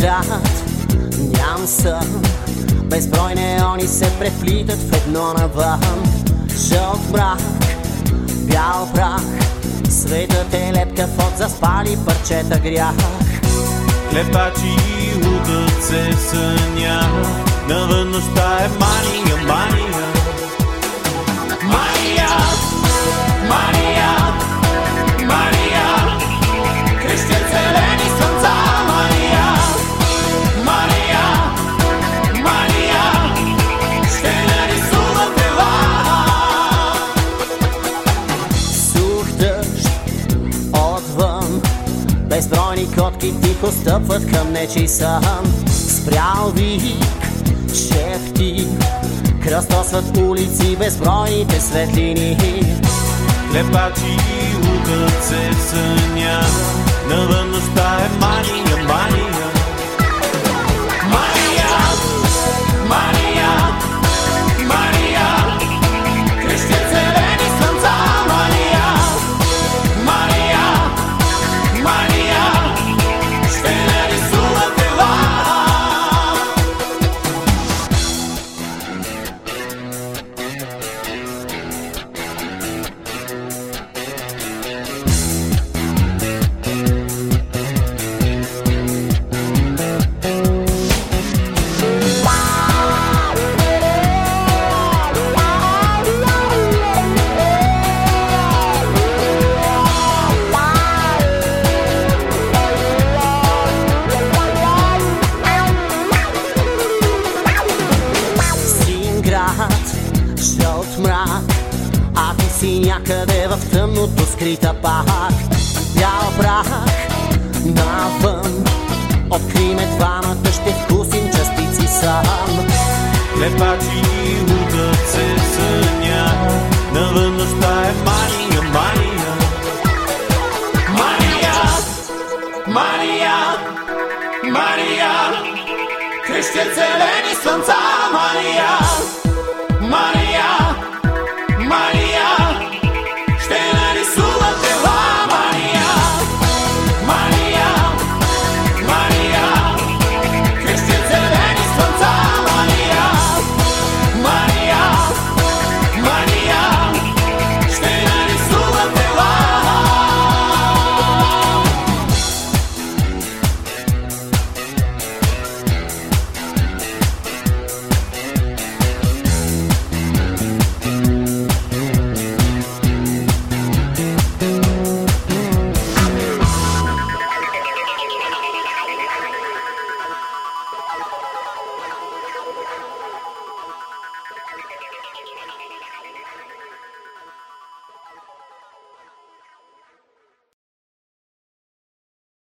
град Ням сън Безброй неони се преплитат в едно навън. Жълт мрак, бял прах. Светът е лепка от заспали парчета грях. Клепачи лутът се съня. Навън нощта е мания Мания, Котки тихо стъпват към нечий сън. Спрял вик, шепти Кръстосват улици безбройните светлини Клепачи лутът се съня Навън нощта е мания Мания, жълт мрак А ти си някъде в тъмното скрита пак Бял прах навън Откри ме двамата, ще вкусим частици сам. Клепачи лутът се съня Навън нощта е мания, мания. Мания, мания, мания. Крещят зелени слънца,